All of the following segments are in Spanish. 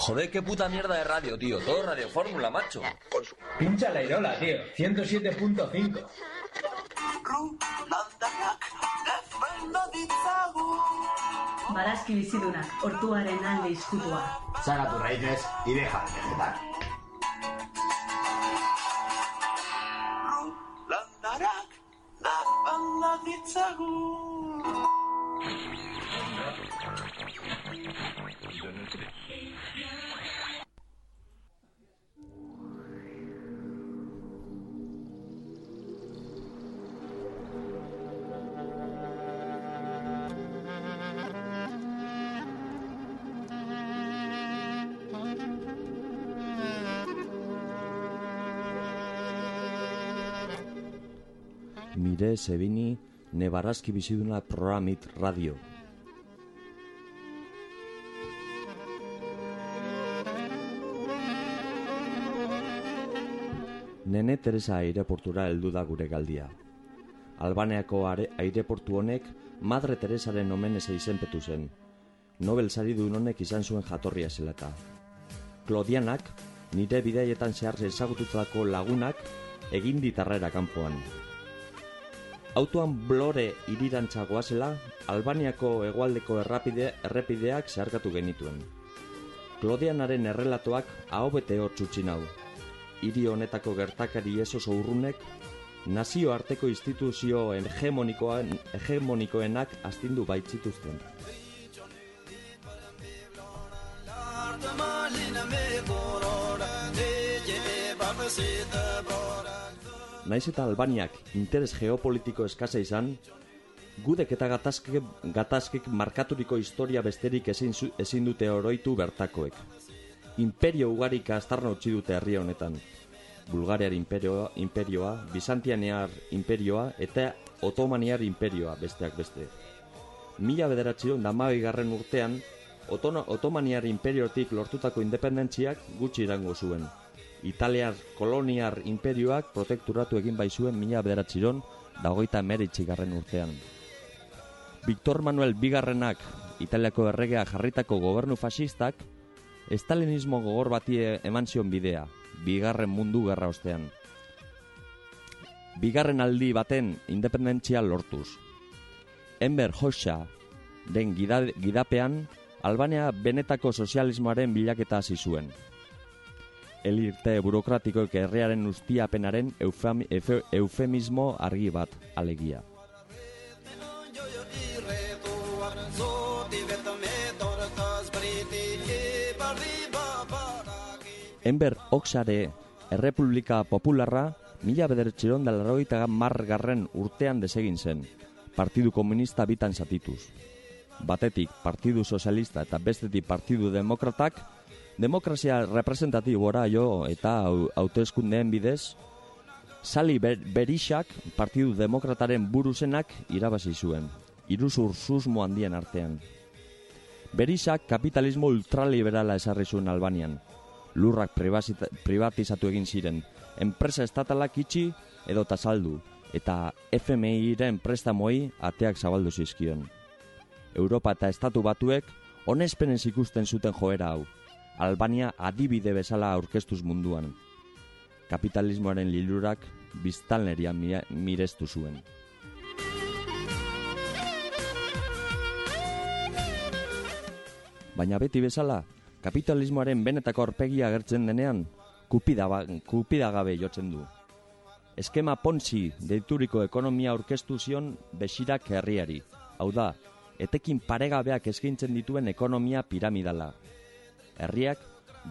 Joder, qué puta mierda de radio, tío. Todo Radio Fórmula, macho. Pincha la Irola, tío. 107.5. Barazki bizidunak, hortuaren alde izkutua. Saca tus raíces y deja de vegetar. Sebini Nebarazki biziduna programit radio. Nene Teresa aireportura heldu da gure galdia. Albaneako aireportu honek Madre Teresaren omenez izenpetu zen. Nobel sari duen honek izan zuen jatorria zelata. Klodianak, nire bidaietan zehar ezagututako lagunak, egin ditarrera kanpoan. Autoan blore irirantza goazela, Albaniako hegoaldeko errapide, errepideak zeharkatu genituen. Klodianaren errelatoak ahobete hor txutxin hau. Hiri honetako gertakari ez oso urrunek, nazio arteko instituzio hegemonikoan, hegemonikoenak astindu baitzituzten. Naiz eta Albaniak interes geopolitiko eskasa izan, gudek eta gatazkek, gatazkek markaturiko historia besterik ezin, ezin dute oroitu bertakoek. Imperio ugarik aztarna utzi dute herri honetan. Bulgariar imperioa, imperioa, Bizantianear imperioa eta Otomaniar imperioa besteak beste. Mila bederatzion da garren urtean, Otomaniar imperiotik lortutako independentziak gutxi irango zuen. Italiar koloniar imperioak protekturatu egin baizuen mila bederatziron da hogeita emeritzi garren urtean. Victor Manuel Bigarrenak Italiako erregea jarritako gobernu fasistak estalinismo gogor bati eman zion bidea, bigarren mundu gerra ostean. Bigarren aldi baten independentzia lortuz. Enver Hoxha den gida, gidapean Albania benetako sozialismoaren bilaketa hasi zuen. Elirte burokratikoek herriaren ustiapenaren eufami, efe, eufemismo argi bat alegia. Enber Oxare Errepublika Popularra mila bederetxeron da larroita urtean desegin zen, Partidu Komunista bitan zatituz. Batetik Partidu Sozialista eta bestetik Partidu Demokratak, demokrazia representatibora jo eta au- hauteskundeen bidez, Sali Ber Berixak Partidu Demokrataren buruzenak irabazi zuen, iruzur susmo handien artean. Berixak kapitalismo ultraliberala esarri zuen Albanian. Lurrak privatizatu egin ziren, enpresa estatalak itxi edo saldu, eta FMI-ren prestamoi ateak zabaldu zizkion. Europa eta Estatu batuek onespenez ikusten zuten joera hau. Albania adibide bezala aurkeztuz munduan. Kapitalismoaren lilurak biztanleria mi- mirestu zuen. Baina beti bezala, kapitalismoaren benetako aurpegia agertzen denean, kupida, ba, kupida gabe jotzen du. Eskema Ponzi deituriko ekonomia aurkeztu zion besirak herriari. Hau da, etekin paregabeak eskaintzen dituen ekonomia piramidala. Herriak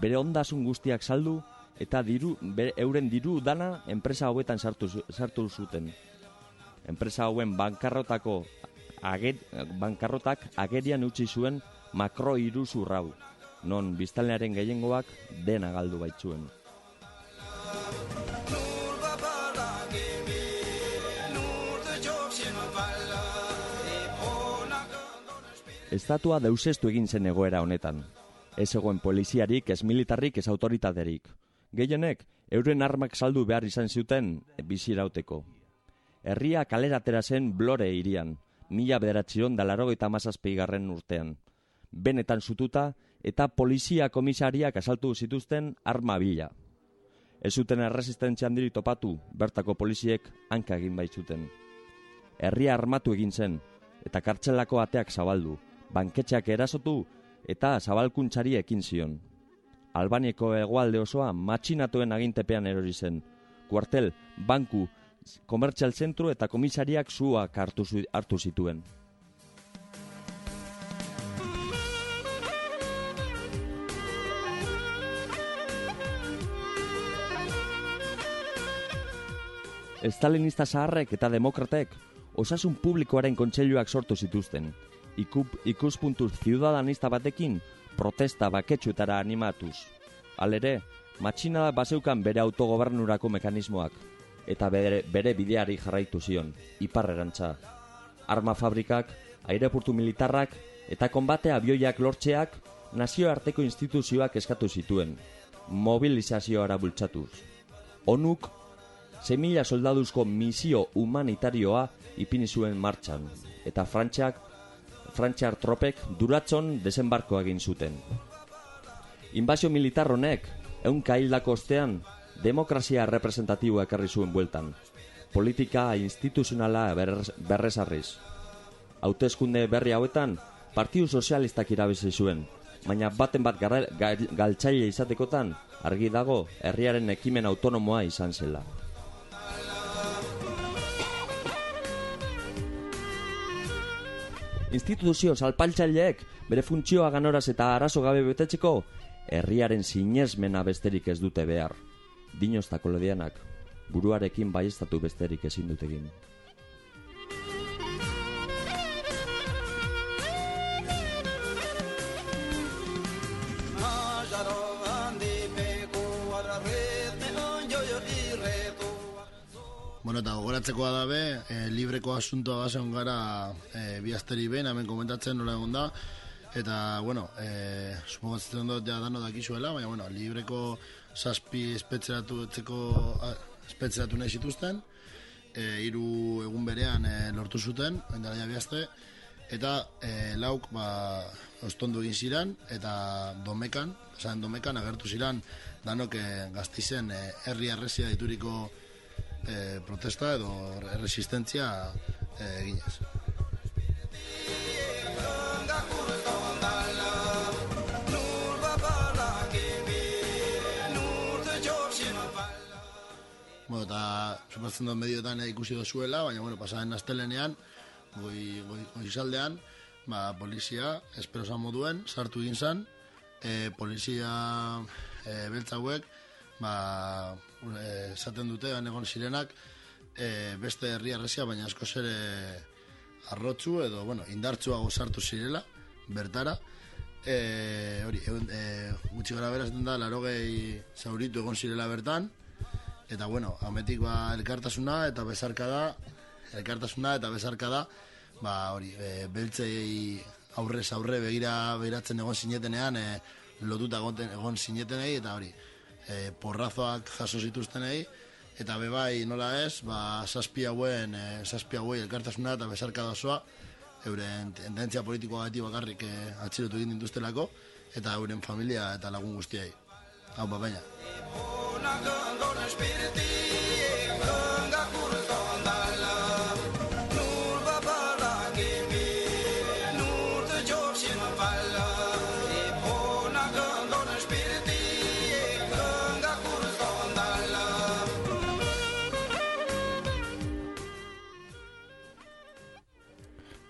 bere ondasun guztiak saldu eta diru, bere, euren diru dana enpresa hauetan sartu, sartu zuten. Enpresa hauen bankarrotako ager, bankarrotak agerian utzi zuen makro iruzur hau, non biztanlearen gehiengoak dena galdu baitzuen. Estatua deusestu egin zen egoera honetan. Ez egoen poliziarik, ez militarrik, ez autoritaterik. Gehienek, euren armak saldu behar izan zuten bizirauteko. Herria kalera atera zen blore irian, mila bederatzion da larogeita mazazpi garren urtean. Benetan zututa eta polizia komisariak asaltu zituzten arma bila. Ez zuten erresistentzia handiri topatu, bertako poliziek hanka egin baitzuten. Herria armatu egin zen, eta kartzelako ateak zabaldu, banketxeak erasotu eta zabalkuntzari ekin zion. Albanieko hegoalde osoa matxinatuen agintepean erori zen. Kuartel, banku, komertzial zentru eta komisariak zuak hartu, hartu zituen. Estalinista zaharrek eta demokratek osasun publikoaren kontseiluak sortu zituzten. Ikup, ikuspuntu ziudadanista batekin protesta baketsuetara animatuz. Halere, matxinada baseukan bere autogobernurako mekanismoak eta bere, bere bideari jarraitu zion, iparrerantza. Arma fabrikak, aireportu militarrak eta konbate abioiak lortzeak nazioarteko instituzioak eskatu zituen, mobilizazioara bultzatuz. Onuk 6.000 soldaduzko misio humanitarioa ipini zuen martxan, eta Frantziak, Frantziar tropek duratzon desembarko egin zuten. Inbazio militar honek, eunka hildako ostean, demokrazia representatiboa ekarri zuen bueltan. Politika instituzionala berrez- berrezarriz. Hauteskunde berri hauetan, Partidu Sozialistak irabizi zuen, baina baten bat galtzaile izatekotan, argi dago herriaren ekimen autonomoa izan zela. Instituzio salpaltzaileek bere funtzioa ganoraz eta arazo gabe betetzeko herriaren sinesmena besterik ez dute behar. Dinoztako lodianak buruarekin baiestatu besterik ezin dut egin. Bueno, eta gogoratzekoa dabe, e, libreko asuntoa bazen gara e, bi asteri behin, hemen komentatzen nola egon da, eta, bueno, e, supogatzen dut ja dano dakizuela, baina, bueno, libreko zazpi espetzeratu etzeko, a, espetzeratu nahi zituzten, e, hiru egun berean e, lortu zuten, oindala ja bi aste, eta e, lauk, ba, ostondu egin ziren, eta domekan, esan domekan, agertu ziren, danok e, gaztizen e, herri arresia dituriko e, protesta edo resistentzia e, eginez. Bueno, eta supatzen dut medioetan ikusi dozuela, baina bueno, pasaren astelenean, goi, goi, goizaldean, ba, polizia, esperosa moduen, sartu egin zen, e, polizia e, beltza hauek, ba, esaten dute, egon zirenak, e, beste herri arresia, baina asko ere arrotzu edo, bueno, indartzuago sartu zirela, bertara, e, hori, egun, e, gutxi gara berazten da, laro gehi zauritu egon zirela bertan, eta bueno, ametik ba elkartasuna eta bezarka da, elkartasuna eta bezarka da, ba hori, e, beltzei aurrez aurre begira begiratzen egon sinetenean, e, lotuta egoten egon sinetenei eta hori, e, porrazoak jaso zituztenei, eta bebai nola ez, ba, zazpi hauen, e, zazpi hauen elkartasuna eta bezarka da osoa, euren tendentzia politikoa gati bakarrik e, atxilotu egin dituztelako, eta euren familia eta lagun guztiei. Hau, ba, baina.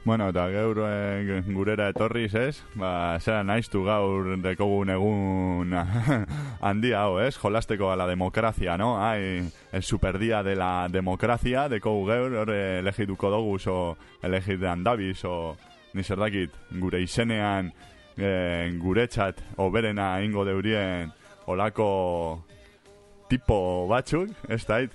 Bueno, eta gaur eh, gurera etorriz, ez? Ba, zera naiztu gaur dekogun egun handia hau, ez? Jolasteko a la democracia, no? Ai, el superdía de la democracia, dekogu gaur, hor eh, elegituko dugu, o elegit handabiz, o ni zer dakit, gure izenean eh, guretzat oberena ingo deurien olako tipo batzuk, ez dait?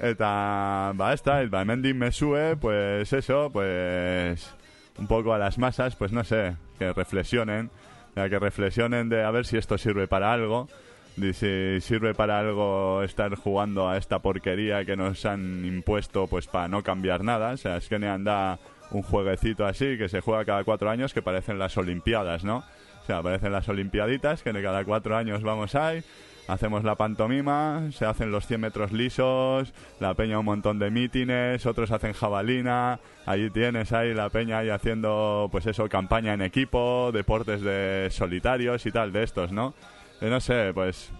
Eta, ba, ez da, ba, hemendik mesue, pues eso, pues un poco a las masas, pues no sé, que reflexionen, ya que reflexionen de a ver si esto sirve para algo, si sirve para algo estar jugando a esta porquería que nos han impuesto, pues para no cambiar nada, o sea, es que ne anda un jueguecito así que se juega cada cuatro años que parecen las Olimpiadas, ¿no? O sea, parecen las Olimpiaditas que cada cuatro años vamos ahí, hacemos la pantomima, se hacen los 100 metros lisos, la peña un montón de mítines, otros hacen jabalina, allí tienes ahí la peña ahí haciendo, pues eso, campaña en equipo, deportes de solitarios y tal, de estos, ¿no? Y no sé, pues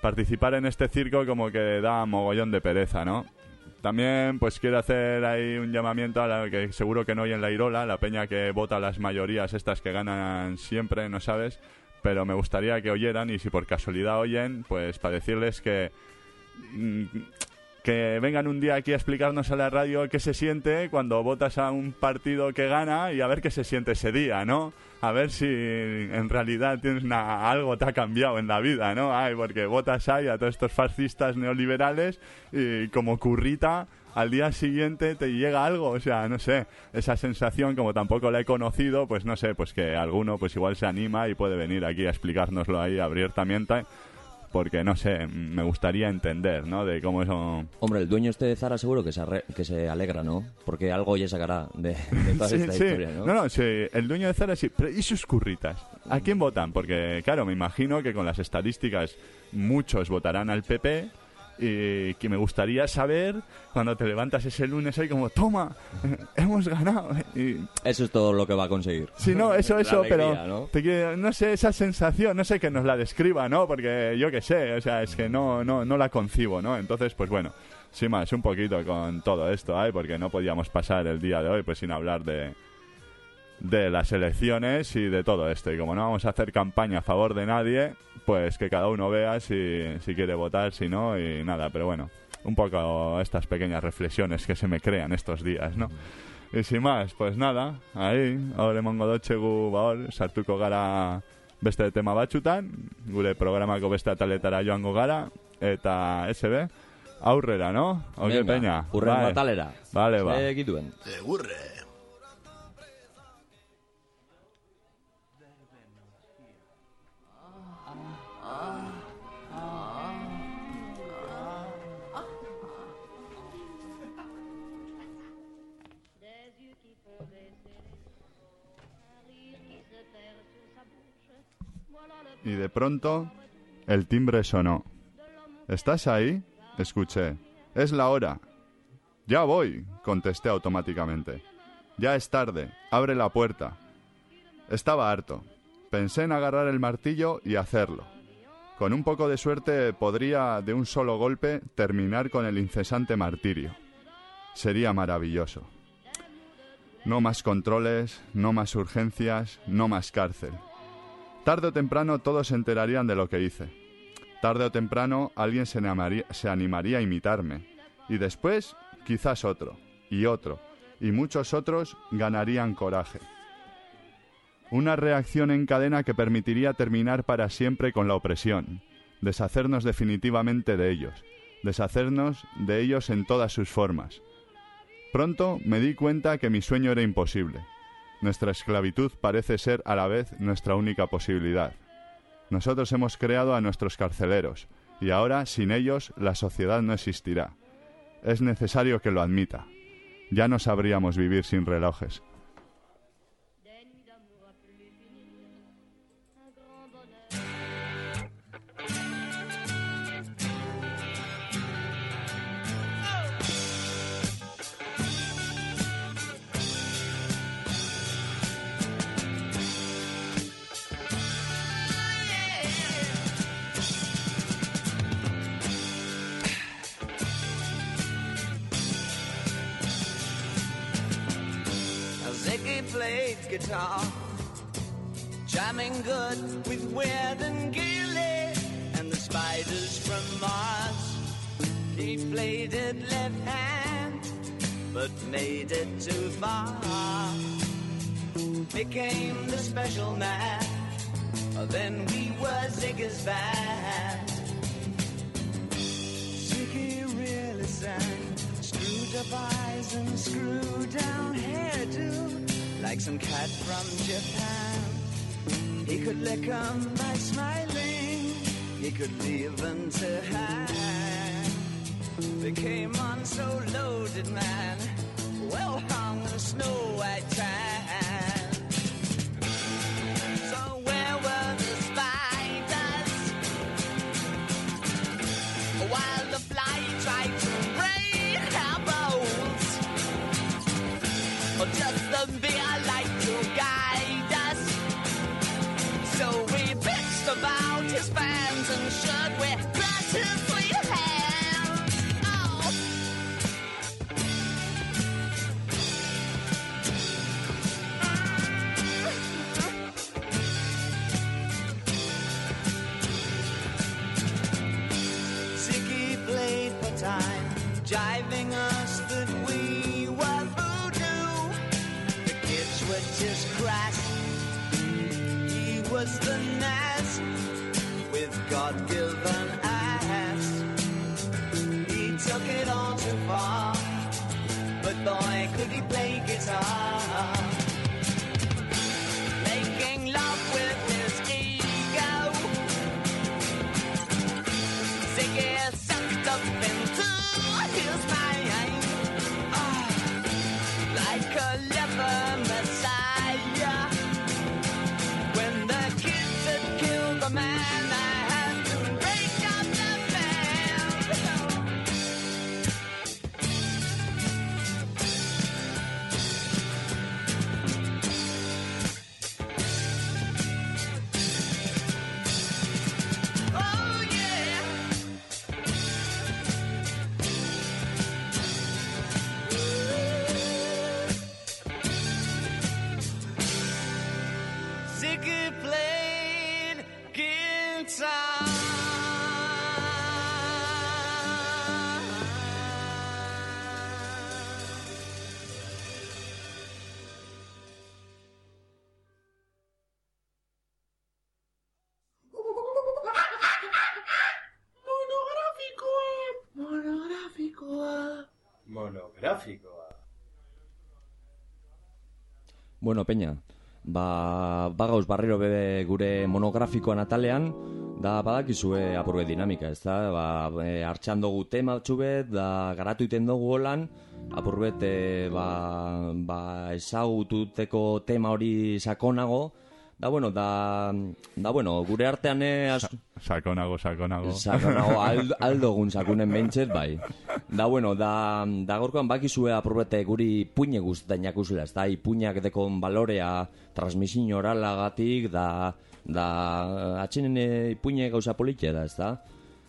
participar en este circo como que da mogollón de pereza, ¿no? También pues quiero hacer ahí un llamamiento a la que seguro que no hay en la Irola, la peña que vota las mayorías estas que ganan siempre, ¿no sabes? Pero me gustaría que oyeran y si por casualidad oyen, pues para decirles que mm, que vengan un día aquí a explicarnos a la radio qué se siente cuando votas a un partido que gana y a ver qué se siente ese día, ¿no? A ver si en realidad tienes una- algo te ha cambiado en la vida, ¿no? Ay, porque votas ahí a todos estos fascistas neoliberales y como currita al día siguiente te llega algo, o sea, no sé, esa sensación como tampoco la he conocido, pues no sé, pues que alguno pues igual se anima y puede venir aquí a explicárnoslo ahí abiertamente porque no sé, me gustaría entender, ¿no? De cómo eso... Hombre, el dueño este de Zara seguro que se, arre- que se alegra, ¿no? Porque algo ya sacará de, de toda Sí, esta sí. historia, ¿no? No, no, sí, el dueño de Zara sí, pero ¿y sus curritas? ¿A quién votan? Porque, claro, me imagino que con las estadísticas muchos votarán al PP y que me gustaría saber cuando te levantas ese lunes ahí como, toma, hemos ganado. Y, Eso es todo lo que va a conseguir. Sí, no, eso, eso, alegría, pero ¿no? te quiero- no sé, esa sensación, no sé que nos la describa, ¿no? Porque yo qué sé, o sea, es que no, no, no la concibo, ¿no? Entonces, pues bueno, sí más, un poquito con todo esto, ¿eh? Porque no podíamos pasar el día de hoy pues sin hablar de, de las elecciones y de todo esto. Y como no vamos a hacer campaña a favor de nadie, pues que cada uno vea si, si quiere votar, si no, y nada, pero bueno, un poco estas pequeñas reflexiones que se me crean estos días, ¿no? Y sin más, pues nada, ahí, ahora emongo dotxe gu baor, sartuko gara beste tema batxutan, gure programako beste ataletara joango gara, eta SB, aurrera, no? Oke, peña. hurren Bai. batalera. Vale, ba. Segituen. Y de pronto, el timbre sonó. ¿Estás ahí? Escuché. Es la hora. Ya voy, contesté automáticamente. Ya es tarde. Abre la puerta. Estaba harto. Pensé en agarrar el martillo y hacerlo. Con un poco de suerte podría, de un solo golpe, terminar con el incesante martirio. Sería maravilloso. No más controles, no más urgencias, no más cárcel. Tarde o temprano todos se enterarían de lo que hice. Tarde o temprano alguien se animaría, se animaría a imitarme. Y después, quizás otro, y otro, y muchos otros ganarían coraje. Una reacción en cadena que permitiría terminar para siempre con la opresión, deshacernos definitivamente de ellos, deshacernos de ellos en todas sus formas. Pronto me di cuenta que mi sueño era imposible. Nuestra esclavitud parece ser a la vez nuestra única posibilidad. Nosotros hemos creado a nuestros carceleros, y ahora sin ellos la sociedad no existirá. Es necesario que lo admita. Ya no sabríamos vivir sin relojes. Guitar, jamming good with Weird and Gilly and the spiders from Mars. He played it left hand, but made it too far. Became the special man. Oh, then we were Ziggy's band. Ziggy really sang. Screwed up eyes and screwed down hairdo. Like some cat from Japan. He could lick 'em by smiling. He could leave them to hang. They came on so loaded, man. well hung in a snow white tan. Bueno, Peña, ba, bagauz barriro bebe gure monografikoan atalean, da badakizue apurbe dinamika, ez da? Ba, e, hartxan dugu tema txubet, da garatu iten dugu holan, apurbet e, ba, ba ezagututeko tema hori sakonago, da bueno, da, da bueno, gure artean e, az, Sakonago, sakonago. Sakonago, aldo, aldogun sakunen behintzet, bai. Da, bueno, da, da gorkoan bakizue apurbete guri puine guztetan jakuzela, ez da, ipuinak dekon balorea transmisin oralagatik, da, da, atxenen eh, ipuine gauza politia da, ez da.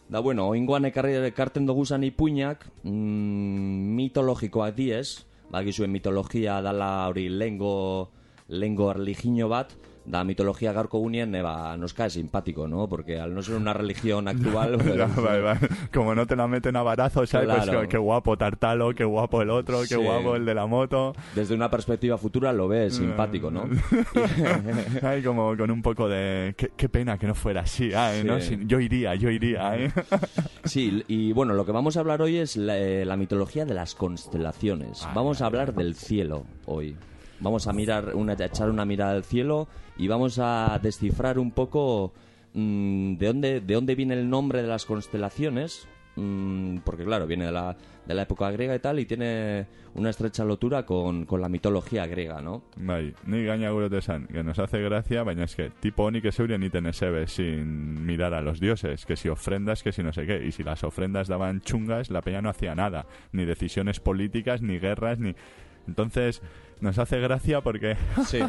Da, bueno, oingoan ekarri ekarten dugu zan ipuinak, mm, mitologikoak diez, bakizue mitologia dala hori lengo, lengo religio bat, da mitologia gaurko gunean, eh, ba, nos cae simpático, ¿no? Porque al no ser una religión actual... Ya, pues. Como no te la meten a barazos, ¿sabes? Pues qué, qué guapo Tartalo, qué guapo el otro, qué Sí. guapo el de la moto. Desde una perspectiva futura lo ves simpático, ¿no? Ay, como con un poco de... Qué, qué pena que no fuera así, ay, Sí. ¿no? Sí, yo iría, yo iría, ¿eh? Sí, y bueno, lo que vamos a hablar hoy es la, eh, la mitología de las constelaciones. Vamos a hablar del cielo hoy. Vamos a mirar, una, a echar una mirada al cielo y vamos a descifrar un poco mm, de dónde de dónde viene el nombre de las constelaciones, mm, porque claro viene de la, de la época griega y tal y tiene una estrecha lotura con, con la mitología griega, ¿no? Bai, ni gaina gurote esan, que nos hace gracia, baina que tipo honik eseure ni tenesebe sin mirar a los dioses, que si ofrendas, que si no sé qué, y si las ofrendas daban chungas, la peña no hacía nada, ni decisiones políticas, ni guerras, ni... Entonces, nos hace gracia porque... Sí,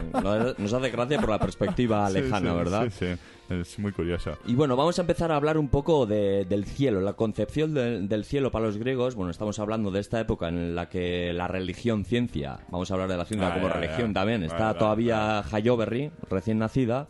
nos hace gracia por la perspectiva lejana, sí, ¿verdad? Sí, sí, es muy curioso. Y bueno, vamos a empezar a hablar un poco de- del cielo, la concepción del- del cielo para los griegos. Bueno, estamos hablando de esta época en la que la religión ciencia, vamos a hablar de la ciencia Ah, como ya, religión ya. también, está vale, todavía Hayoberry, recién nacida.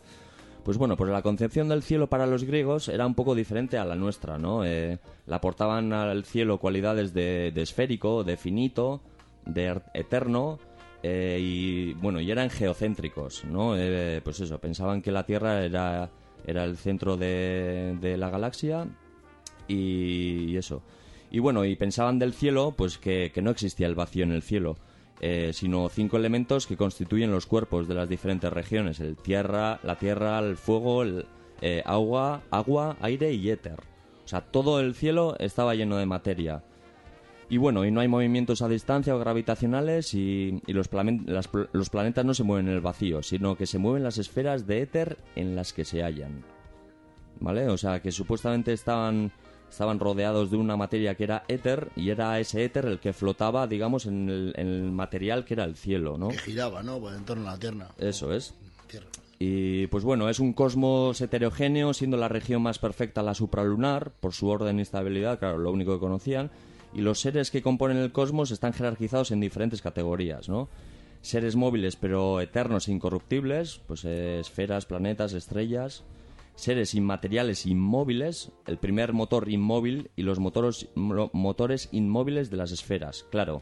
Pues bueno, pues la concepción del cielo para los griegos era un poco diferente a la nuestra, ¿no? Eh, le aportaban al cielo cualidades de, de esférico, de finito, de er- eterno, eh, y bueno, y eran geocéntricos, ¿no? Eh, pues eso, pensaban que la Tierra era, era el centro de, la galaxia y, eso. Y bueno, y pensaban del cielo, pues que, no existía el vacío en el cielo, eh, sino cinco elementos que constituyen los cuerpos de las diferentes regiones: el tierra, la tierra, el fuego, el agua, agua, aire y éter. O sea, todo el cielo estaba lleno de materia. Y bueno, y no hay movimientos a distancia o gravitacionales y, y los, las planetas no se mueven en el vacío, sino que se mueven las esferas de éter en las que se hallan. ¿Vale? O sea, que supuestamente estaban, estaban rodeados de una materia que era éter y era ese éter el que flotaba, digamos, en el, en el material que era el cielo, ¿no? Que giraba, ¿no? Por en torno a la Tierra. Eso es. Tierra. Y pues bueno, es un cosmos heterogéneo, siendo la región más perfecta la supralunar, por su orden y estabilidad, claro, lo único que conocían. Y los seres que componen el cosmos están jerarquizados en diferentes categorías, ¿no? Seres móviles pero eternos e incorruptibles, pues eh, esferas, planetas, estrellas. Seres inmateriales inmóviles, el primer motor inmóvil y los motores, mo- motores inmóviles de las esferas. Claro,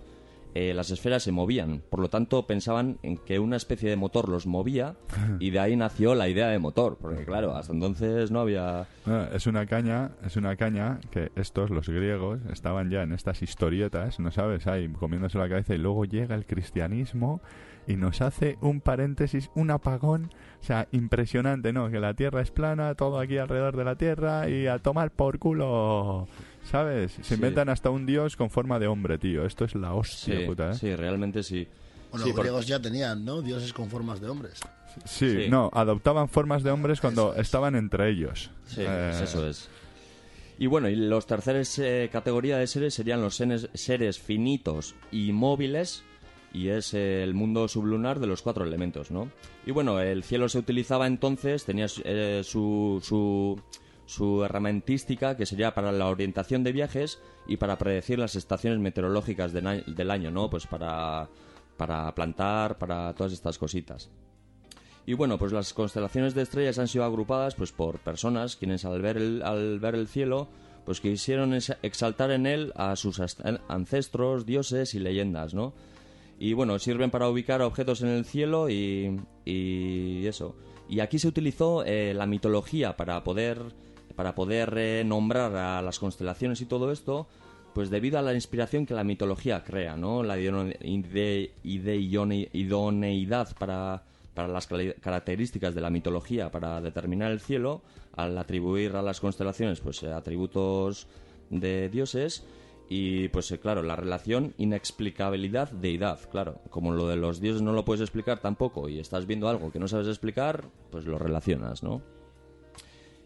eh, las esferas se movían, por lo tanto pensaban en que una especie de motor los movía y de ahí nació la idea de motor, porque claro, hasta entonces no había... No, es una caña, es una caña que estos, los griegos, estaban ya en estas historietas, ¿no sabes? Ahí comiéndose la cabeza y luego llega el cristianismo y nos hace un paréntesis, un apagón, o sea, impresionante, ¿no? Que la Tierra es plana, todo aquí alrededor de la Tierra y a tomar por culo, ¿sabes? Se Sí. inventan hasta un dios con forma de hombre, tío. Esto es la hostia, Sí, puta, ¿eh? sí, realmente sí. Bueno, Sí, los por- griegos ya tenían, ¿no? Dioses con formas de hombres. Sí, Sí. no, adoptaban formas de hombres cuando es. estaban entre ellos. Sí, Eh, pues eso es. Y bueno, y los terceros eh, categoría de seres serían los seres, seres finitos y móviles, y es eh, el mundo sublunar de los cuatro elementos, ¿no? Y bueno, el cielo se utilizaba entonces, tenía eh, su, su, su herramentística, que sería para la orientación de viajes y para predecir las estaciones meteorológicas del año, ¿no? Pues para, para plantar, para todas estas cositas. Y bueno, pues las constelaciones de estrellas han sido agrupadas pues por personas quienes al ver el, al ver el cielo pues quisieron exaltar en él a sus ancestros, dioses y leyendas, ¿no? Y bueno, sirven para ubicar objetos en el cielo y, y eso. Y aquí se utilizó eh, la mitología para poder, para poder eh, nombrar a las constelaciones y todo esto, pues debido a la inspiración que la mitología crea, ¿no? La idoneidad para, para las características de la mitología para determinar el cielo, al atribuir a las constelaciones pues eh, atributos de dioses y pues eh, claro, la relación inexplicabilidad deidad, claro, como lo de los dioses no lo puedes explicar tampoco y estás viendo algo que no sabes explicar, pues lo relacionas, ¿no?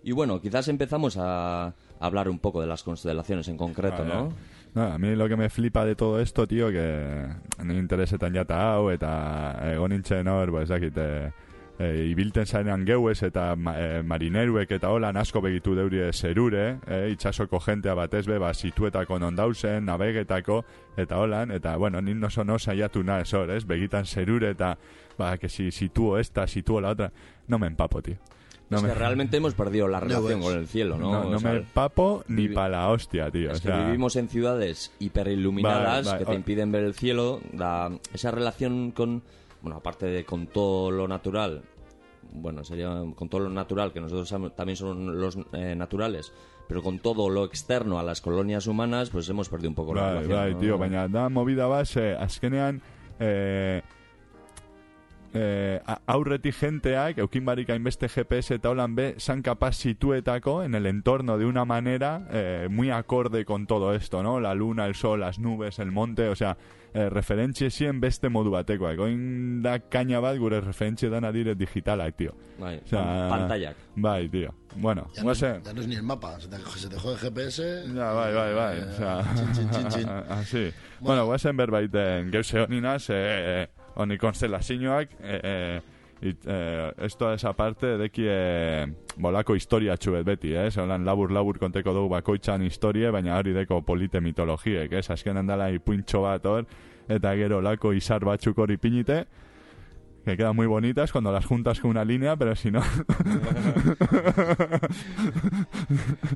Y bueno, quizás empezamos a hablar un poco de las constelaciones en concreto. ¿no? No, a mí lo que me flipa de todo esto, tío, que ni interesetan jata hau, eta egon nintzen hor, ba, ez dakit, e, e, ibilten zarenan geuez eta ma, e, marineruek eta holan asko begitu deurie zerure, e, itxasoko jentea batez be, ba, situetako non dauzen, nabegetako, eta holan, eta, bueno, nin no saiatu na ez hor, ez, begitan zerure eta, ba, que si sitúo esta, sitúo la otra, no me empapo, tío. No es me, que realmente hemos perdido la relación con el cielo, ¿no? no, O no sea, me empapo ni vivi- pa la hostia, tío. Es o que vivimos en ciudades hiperiluminadas Vale, vale. que te impiden ver el cielo. la- esa relación con, bueno, aparte de con todo lo natural, bueno, sería con todo lo natural, que nosotros también son los eh, naturales, pero con todo lo externo a las colonias humanas, pues hemos perdido un poco la relación. tío, baina da movida bat, eh, azkenean eh, eh, a- aurretik jenteak, eukin barik hainbeste GPS eta holan be, san kapaz situetako en el entorno de una manera eh, muy acorde con todo esto, ¿no? La luna, el sol, las nubes, el monte, o sea, eh, referentzie zien beste modu batekoak. Oin da kaina bat gure referentzie dana dire digitalak, tío. Bai, O sea, pan- pantallak. Bai, tío. Bueno, Ya no, ya no es ni el mapa. Se te, se te jode el GPS. Ja, bai, bai, bai. eh, Osea, chin, chin, chin, chin. Así. Bueno, guazen berbaiten geuse honinaz, eh, eh, honi konstelazioak, eh, eh, it, eh, esto esa parte deki eh, bolako historia txubet beti, eh? Zolan labur-labur konteko dugu bakoitzan historie, baina hori deko polite mitologiek, eh? Azkenan dala ipuintxo bat hor, eta gero lako izar batzuk hori pinite, que quedan muy bonitas cuando las juntas con una línea, pero si no...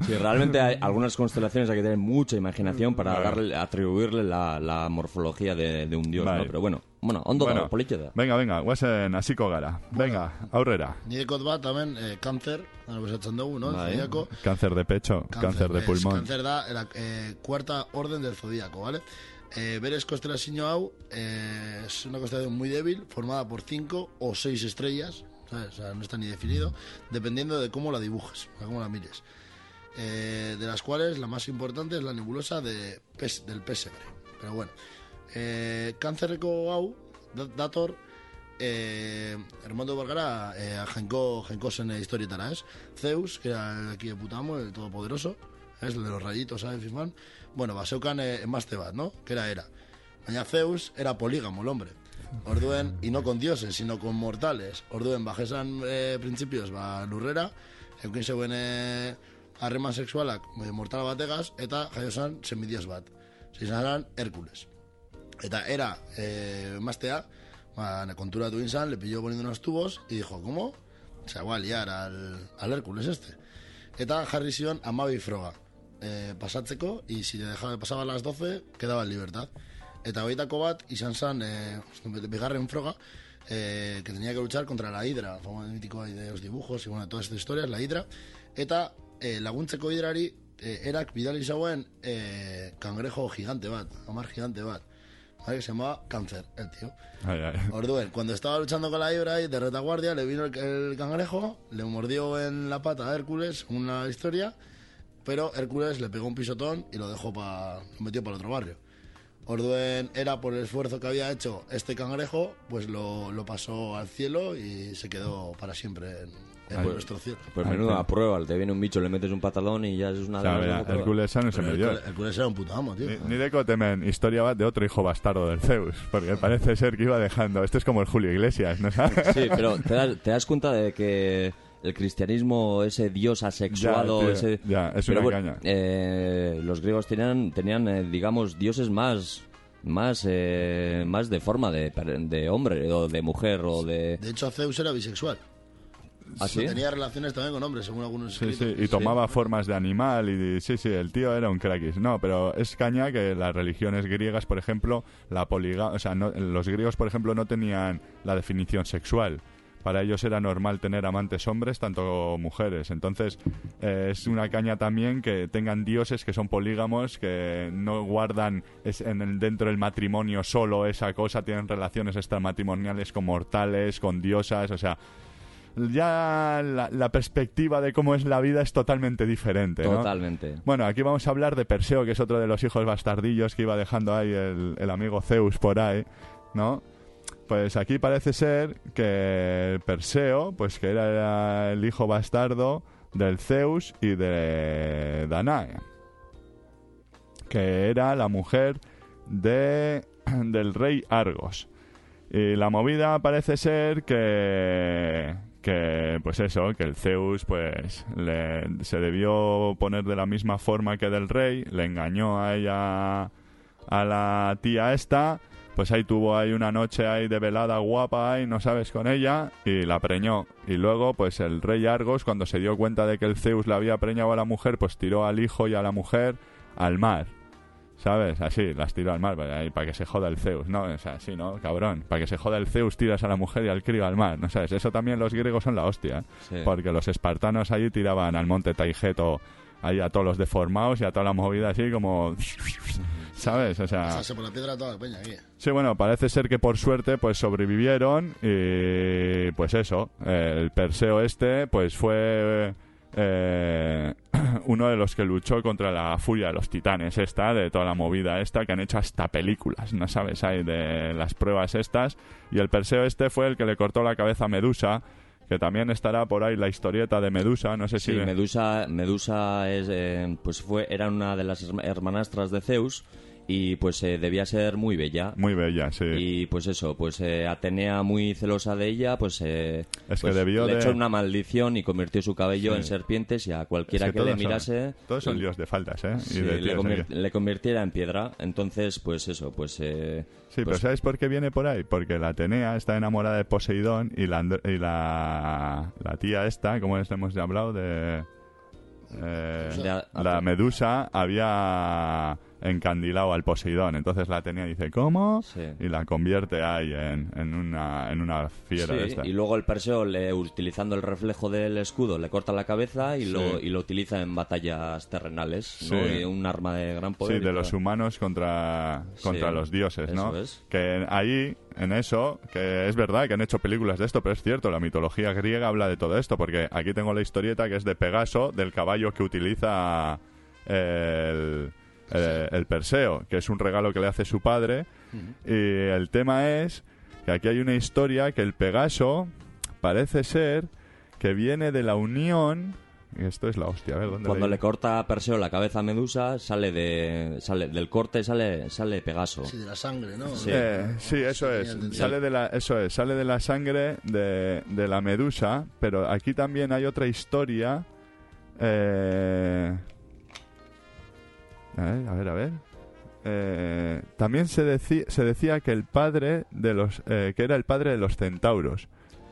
Sí, realmente hay algunas constelaciones hay que tener mucha imaginación para Vale. darle, atribuirle la, la morfología de, de un dios, Vale. ¿no? Pero bueno, bueno, ondo Bueno, da. venga, venga, guazen hasiko gara. Venga, aurrera. Nire kot bat, hemen, eh, kanzer, besatzen dugu, no? Bai. Zodiaco. Cáncer de pecho, cáncer, de es, pulmón. Cáncer da la eh, cuarta orden del zodíaco, ¿vale? Eh, berez constelación hau eh, es una constelación muy débil, formada por cinco o seis estrellas, no está ni definido, dependiendo de cómo la dibujes, de cómo la mires. Eh, de las cuales la más importante es la nebulosa de Pes- del Pésebre, pero bueno. Eh, kantzerreko hau, da- dator, eh, Hermondo Borgara eh, zen eh, historietara, ez? Zeus, que era Putamo, el todopoderoso, el de los rayitos, ¿sabes, Fisman? Bueno, ba, zeukan eh, emazte bat, ¿no? Que era. Baina Zeus era polígamo, el hombre. Orduen, y no con dioses, sino con mortales. Orduen, bajesan eh, principios, ba, lurrera, eukin zeuen eh, harreman sexualak eh, mortal bategaz, eta jaiosan semidios bat. Zizan Hércules. Eta era eh, emaztea, ba, konturatu inzan, le pilló poniendo unos tubos, y dijo, ¿cómo? Se va a liar al, al Hércules este. Eta jarri zion amabi froga eh, pasatzeko, y si le dejaba, pasaba a las 12, quedaba en libertad. Eta hogeitako bat, izan zen, eh, bigarren froga, eh, que tenía que luchar contra la hidra, famoso mítico de los dibujos y bueno, todas estas historias, la hidra. Eta eh, laguntzeko hidrari, eh, erak bidali zauen eh, cangrejo gigante bat, amar gigante bat, ¿vale? que se llamaba Cáncer, el tío. Ay, ay. Orduen, cuando estaba luchando con la hidra y de retaguardia, le vino el, el cangrejo, le mordió en la pata a Hércules, una historia, pero Hércules le pegó un pisotón y lo dejó para. lo metió para el otro barrio. Orduen era por el esfuerzo que había hecho este cangrejo, pues lo, lo pasó al cielo y se quedó para siempre en, en Ay. nuestro cielo. Pues Ay, menuda prueba, te viene un bicho, le metes un patadón y ya es una O sea, mira. Hércules no se dio. Hércules, Hércules era un puto amo, tío. Ni, ni de cotemen, historia va de otro hijo bastardo del Zeus, porque parece ser que iba dejando. Este es como el Julio Iglesias, ¿no sabes? Sí, pero ¿te das, te das cuenta de que el cristianismo, ese dios asexuado, Ya, tío, ese... ya, es Pero una caña. eh, los griegos tenían, tenían eh, digamos, dioses más... Más, eh, más de forma de, de hombre o de mujer o de... De hecho, Zeus era bisexual. ¿Ah, sí? Tenía relaciones también con hombres, según algunos Sí, escritos. sí, y tomaba formas de animal y sí, sí, el tío era un crackis. No, pero es caña que las religiones griegas, por ejemplo, la poliga, o sea, no- los griegos, por ejemplo, no tenían la definición sexual. Para ellos era normal tener amantes hombres, tanto mujeres. Entonces, eh, es una caña también que tengan dioses que son polígamos, que no guardan es- en el- dentro del matrimonio solo esa cosa, tienen relaciones extramatrimoniales con mortales, con diosas, o sea, ya la, la perspectiva de cómo es la vida es totalmente diferente. ¿no? Totalmente. Bueno, aquí vamos a hablar de Perseo, que es otro de los hijos bastardillos que iba dejando ahí el, el amigo Zeus por ahí, ¿no? Pues aquí parece ser que Perseo, pues que era el hijo bastardo del Zeus y de Danae, que era la mujer de, del rey Argos. Y la movida parece ser que, que pues eso, que el Zeus pues le, se debió poner de la misma forma que del rey, le engañó a ella, a la tía esta, pues ahí tuvo ahí una noche ahí de velada guapa ahí, no sabes, con ella, y la preñó. Y luego pues el rey Argos cuando se dio cuenta de que el Zeus le había preñado a la mujer, pues tiró al hijo y a la mujer al mar. ¿Sabes? Así, las tiró al mar, para, ahí, para que se joda el Zeus, ¿no? O sea, así, ¿no? Cabrón. Para que se joda el Zeus, tiras a la mujer y al crío al mar, ¿no sabes? Eso también los griegos son la hostia, ¿eh? Sí. Porque los espartanos allí tiraban al monte Taigeto ahí a todos los deformados y a toda la movida así como... ¿Sabes? O sea... Pasarse por la piedra toda la peña aquí. Sí, bueno, parece ser que por suerte pues sobrevivieron y pues eso, el Perseo este pues fue eh, uno de los que luchó contra la furia de los titanes esta, de toda la movida esta, que han hecho hasta películas, ¿no sabes? Hay de las pruebas estas y el Perseo este fue el que le cortó la cabeza a Medusa, que también estará por ahí la historieta de Medusa, no sé si... Sí, Medusa, Medusa es, eh, pues fue, era una de las herma- hermanastras de Zeus y pues eh, debía ser muy bella. Muy bella, sí. Y pues eso, pues eh, Atenea muy celosa de ella, pues, eh, Es que pues, debió le de- echó una maldición y convirtió su cabello Sí. en serpientes y a cualquiera Es que, que le son- mirase Todos son líos de faltas, ¿eh? Y sí, de le, le convirtiera en piedra. Entonces, pues eso, pues... eh, Sí, pero pues, ¿sabes por qué viene por ahí? Porque la Atenea está enamorada de Poseidón y la, y la, la tía esta, como les hemos hablado, de... eh, la Medusa había encandilado al Poseidón. Entonces la Atenea dice, ¿cómo? Sí. Y la convierte ahí en, en, una, en una fiera Sí, de esta. y luego el Perseo, le, utilizando el reflejo del escudo, le corta la cabeza y, Sí. lo, y lo utiliza en batallas terrenales, ¿no? Y un arma de gran poder. Sí, de los humanos contra, contra los dioses, ¿no? eso es. Que ahí, en eso, que es verdad que han hecho películas de esto, pero es cierto, la mitología griega habla de todo esto, porque aquí tengo la historieta que es de Pegaso, del caballo que utiliza el, eh, el Perseo, que es un regalo que le hace su padre. Y el tema es que aquí hay una historia que el Pegaso parece ser que viene de la unión. y Esto es la hostia, a ver dónde Cuando le corta a Perseo la cabeza a Medusa, sale de sale del corte sale sale Pegaso. Sí, de la sangre, ¿no? Sí. Eh, sí, eso es. Sale de la, eso es, sale de la sangre de, de la medusa, pero aquí también hay otra historia. eh, a ver, a ver, a ver. Eh, también se, se decía que el padre de los, eh, que era el padre de los centauros.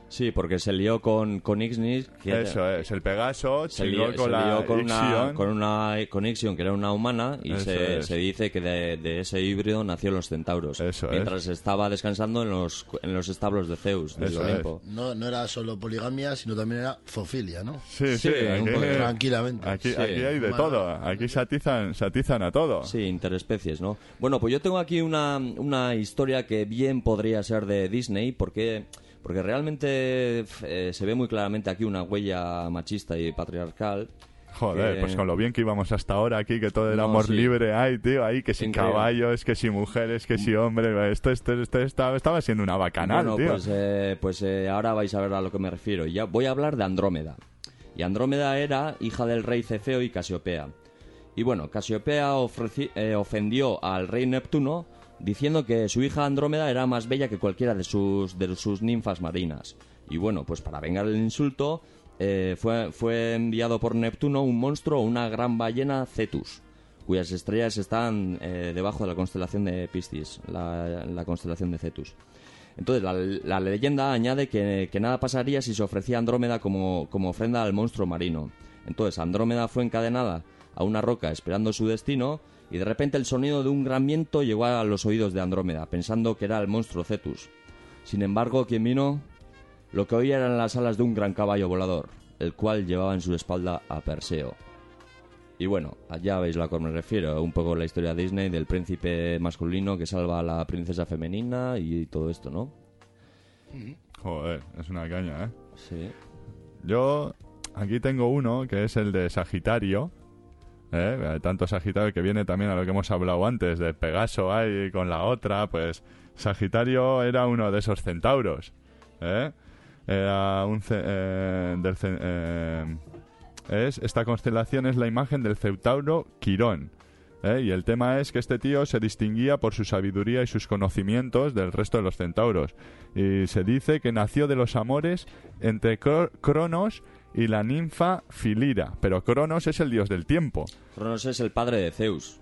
Sí, porque se lió con con Ixnis, que Eso es, el Pegaso se lió, con se la lió con una con una con Ixion, que era una humana y se, se dice que de, de ese híbrido nacieron los centauros. Eso es. mientras estaba descansando en los en los establos de Zeus, del Eso es. Olimpo. No, no era solo poligamia, sino también era zoofilia, ¿no? Sí, sí, Sí, un aquí, poco, Tranquilamente. aquí, Sí. aquí hay de Bueno. todo. Aquí se atizan, se atizan a todo. Sí, interespecies, ¿no? Bueno, pues yo tengo aquí una, una historia que bien podría ser de Disney, porque, porque realmente eh, se ve muy claramente aquí una huella machista y patriarcal. Joder, que- pues con lo bien que íbamos hasta ahora aquí, que todo el No, amor sí. libre hay, tío, ahí que si Increíble. caballos, que si mujeres, que si hombres, esto, esto, esto estaba, estaba siendo una bacanal, bueno, tío. pues, eh, pues eh, ahora vais a ver a lo que me refiero. Ya voy a hablar de Andrómeda. Y Andrómeda era hija del rey Cefeo y Casiopea. Y bueno, Casiopea ofreci- eh, ofendió al rey Neptuno diciendo que su hija Andrómeda era más bella que cualquiera de sus, de sus ninfas marinas. Y bueno, pues para vengar el insulto, eh, fue, fue enviado por Neptuno un monstruo, una gran ballena Cetus, cuyas estrellas están eh, debajo de la constelación de Piscis, la, la constelación de Cetus. Entonces, la, la leyenda añade que, que nada pasaría si se ofrecía Andrómeda como, como ofrenda al monstruo marino. Entonces, Andrómeda fue encadenada a una roca esperando su destino y de repente el sonido de un gran viento llegó a los oídos de Andrómeda, pensando que era el monstruo Cetus. Sin embargo, quien vino, lo que oía eran las alas de un gran caballo volador, el cual llevaba en su espalda a Perseo. Y bueno, ya veis a lo que me refiero, un poco la historia de Disney del príncipe masculino que salva a la princesa femenina y todo esto, ¿no? Joder, es una caña, ¿eh? Sí. Yo aquí tengo uno que es el de Sagitario. ¿Eh? Tanto Sagitario que viene también a lo que hemos hablado antes, de Pegaso ahí con la otra, pues Sagitario era uno de esos centauros. ¿eh? Eh, eh, es esta constelación es la imagen del centauro Quirón. Y el tema es que este tío se distinguía por su sabiduría y sus conocimientos del resto de los centauros. Y se dice que nació de los amores entre Cro- Cronos y la ninfa Filira. Pero Cronos es el dios del tiempo. Cronos es el padre de Zeus.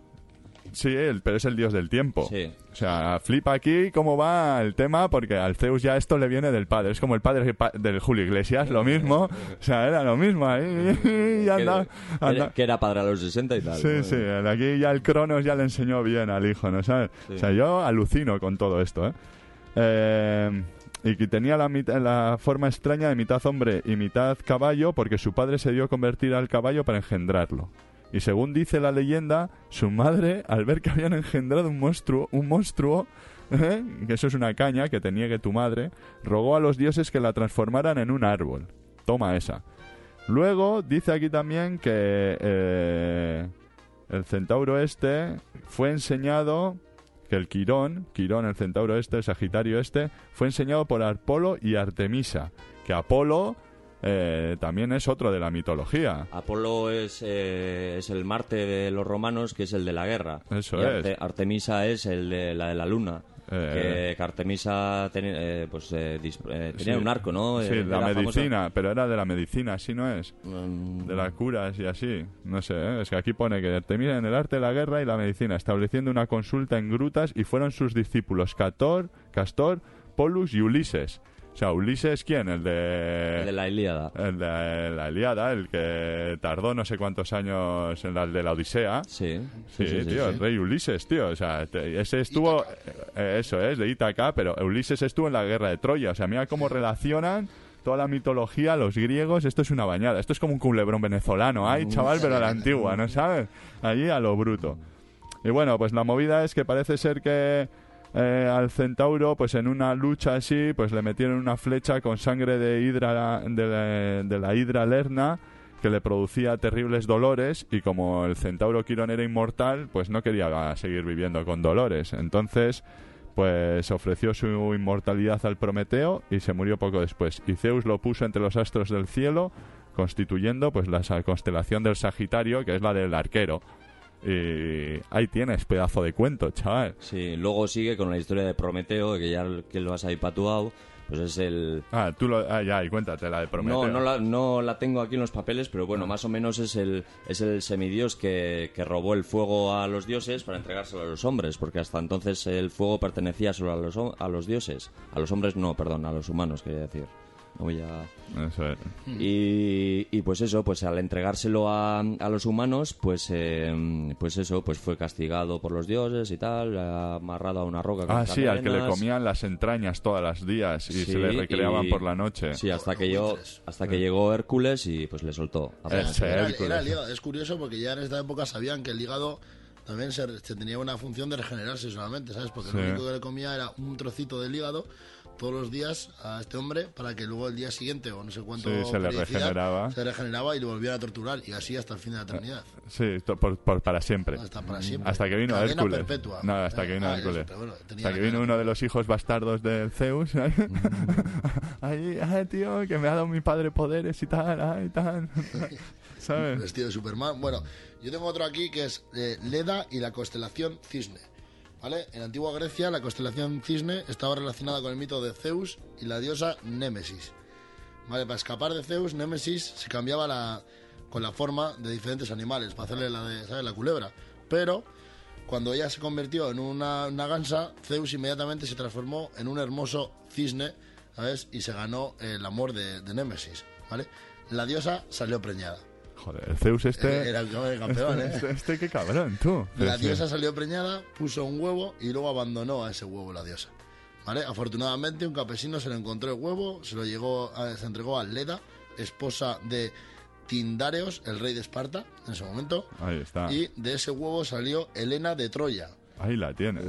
Sí, él, pero es el dios del tiempo. Sí. O sea, flipa aquí cómo va el tema, porque al Zeus ya esto le viene del padre. Es como el padre pa- del Julio Iglesias, lo mismo. O sea, era lo mismo ahí. Y Que, anda, que anda. era, que era padre a los 60 y tal. Sí, ¿no? sí, aquí ya el Cronos ya le enseñó bien al hijo, ¿no sabes? Sí. O sea, yo alucino con todo esto, ¿eh? Eh, y que tenía la, mit- la forma extraña de mitad hombre y mitad caballo porque su padre se dio a convertir al caballo para engendrarlo. Y según dice la leyenda, su madre, al ver que habían engendrado un monstruo, un monstruo, ¿eh? que eso es una caña que te niegue tu madre, rogó a los dioses que la transformaran en un árbol. Toma esa. Luego dice aquí también que eh, el centauro este fue enseñado, que el Quirón, Quirón, el centauro este, el Sagitario este, fue enseñado por Apolo y Artemisa. Que Apolo eh, también es otro de la mitología. Apolo es, eh, es el Marte de los romanos, que es el de la guerra. Eso y es. Arte- Artemisa es el de la de la luna. Eh, que, Artemisa eh, pues, eh, dis- eh, tenía Sí. un arco, ¿no? Sí, la famosa. medicina, pero era de la medicina, así no es. Mm, De las curas y así. No sé, es que aquí pone que Artemisa en el arte de la guerra y la medicina, estableciendo una consulta en grutas y fueron sus discípulos Cator, Castor, Polus y Ulises. O sea, Ulises, ¿quién? El de... el de la Ilíada. El de la Iliada, el que tardó no sé cuántos años en la de la Odisea. Sí, Sí, tío, el rey Ulises, tío. O sea, te- ese estuvo. eh, eso es, de Ítaca, pero Ulises estuvo en la guerra de Troya. O sea, mira cómo relacionan toda la mitología, los griegos. Esto es una bañada. Esto es como un culebrón venezolano. Ay, chaval, pero a la antigua, ¿no sabes? Allí a lo bruto. Y bueno, pues la movida es que parece ser que. Eh, al centauro, pues en una lucha así, pues le metieron una flecha con sangre de hidra de la, hidra lerna que le producía terribles dolores y como el centauro Quirón era inmortal, pues no quería seguir viviendo con dolores. Entonces, pues ofreció su inmortalidad al Prometeo y se murió poco después. Y Zeus lo puso entre los astros del cielo, constituyendo pues la constelación del Sagitario, que es la del arquero. Y ahí tienes, pedazo de cuento, chaval. Sí, luego sigue con la historia de Prometeo, que ya que lo has ahí patuado, pues es el... Ah, tú lo... Ah, ya, y cuéntate la de Prometeo. No, no la, no la tengo aquí en los papeles, pero bueno, más o menos es el, es el semidios que, que robó el fuego a los dioses para entregárselo a los hombres, porque hasta entonces el fuego pertenecía solo a los, a los dioses. A los hombres no, perdón, a los humanos, quería decir. No voy a... Eso es. Y, y pues eso, pues al entregárselo a, a los humanos, pues eh, pues eso, pues fue castigado por los dioses y tal, amarrado a una roca. con Ah, sí, al que le comían las entrañas todas las días y Sí, se le recreaban y- por la noche. Sí, hasta que llegó, hasta que llegó Hércules y pues le soltó. a sí, Era, Hércules. era el hígado. Es curioso porque ya en esta época sabían que el hígado también se, se tenía una función de regenerarse solamente, ¿sabes? Porque Sí. lo único que le comía era un trocito del hígado todos los días a este hombre para que luego el día siguiente o no sé cuánto Sí, se le regeneraba. se regeneraba y lo volvían a torturar y así hasta el fin de la eternidad. Sí, to- por, por- para siempre. Hasta para siempre. Hasta que vino Cadena Hércules. perpetua. No, hasta que vino Ah, Hércules. eso, pero bueno, tenía hasta la que vino cadena. uno de los hijos bastardos del Zeus. Ahí, Ahí, ay, tío, que me ha dado mi padre poderes y tal, ay, tal. ¿Sabes? Vestido de Superman. Bueno, yo tengo otro aquí que es eh, Leda y la constelación Cisne. En antigua Grecia, la constelación Cisne estaba relacionada con el mito de Zeus y la diosa Némesis. Para escapar de Zeus, Némesis se cambiaba con la forma de diferentes animales, para hacerle la de. La culebra. Pero cuando ella se convirtió en una, gansa, Zeus inmediatamente se transformó en un hermoso cisne. Y se ganó el amor de, Némesis. La diosa salió preñada. Joder, el Zeus este... Era el campeón, ¿eh? Este, este qué cabrón, tú. La sí. diosa salió preñada, puso un huevo y luego abandonó a ese huevo la diosa. ¿Vale? Afortunadamente un campesino se lo encontró el huevo, se lo llegó se entregó a Leda, esposa de Tindareos, el rey de Esparta, en ese momento. Ahí está. Y de ese huevo salió Helena de Troya. Ahí la tienes.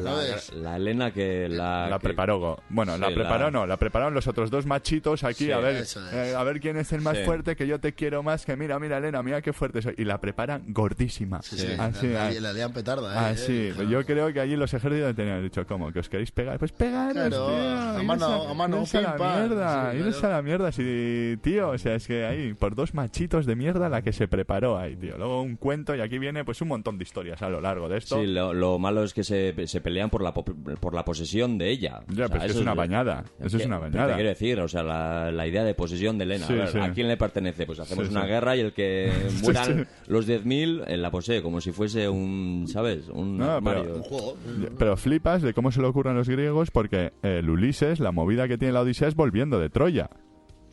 La, Elena que la... La que- preparó. Bueno, Sí, la preparó la- no, la prepararon los otros dos machitos aquí Sí, a ver eh, a ver quién es el más Sí. fuerte, que yo te quiero más, que mira, mira Elena, mira qué fuerte soy. Y la preparan gordísima. Sí, sí, Así, la, la, la lian petarda, ¿eh? ah, Eh, dijeron, Yo creo que allí los ejércitos tenían dicho, ¿cómo? ¿Que os queréis pegar? Pues pegaros, Claro, tío. a mano- a mano, a la mierda, Sí, iros claro. a la mierda. Sí, tío, o sea, es que ahí, por dos machitos de mierda la que se preparó ahí, tío. Luego un cuento y aquí viene pues un montón de historias a lo largo de esto. Sí, lo, lo malo es que se, se pelean por la, po- por la posesión de ella. Ya, O sea, pero es que eso es una bañada. Eso es una bañada. Te quiero decir, o sea, la, la idea de posesión de Elena. Sí, a, ver, sí. ¿a quién le pertenece? Pues hacemos Sí, una sí. guerra y el que Sí, mueran sí. los 10.000 eh, la posee, como si fuese un, ¿sabes? Un No, pero- armario. Un juego. Pero flipas de cómo se le ocurren a los griegos porque el Ulises, la movida que tiene la Odisea es volviendo de Troya.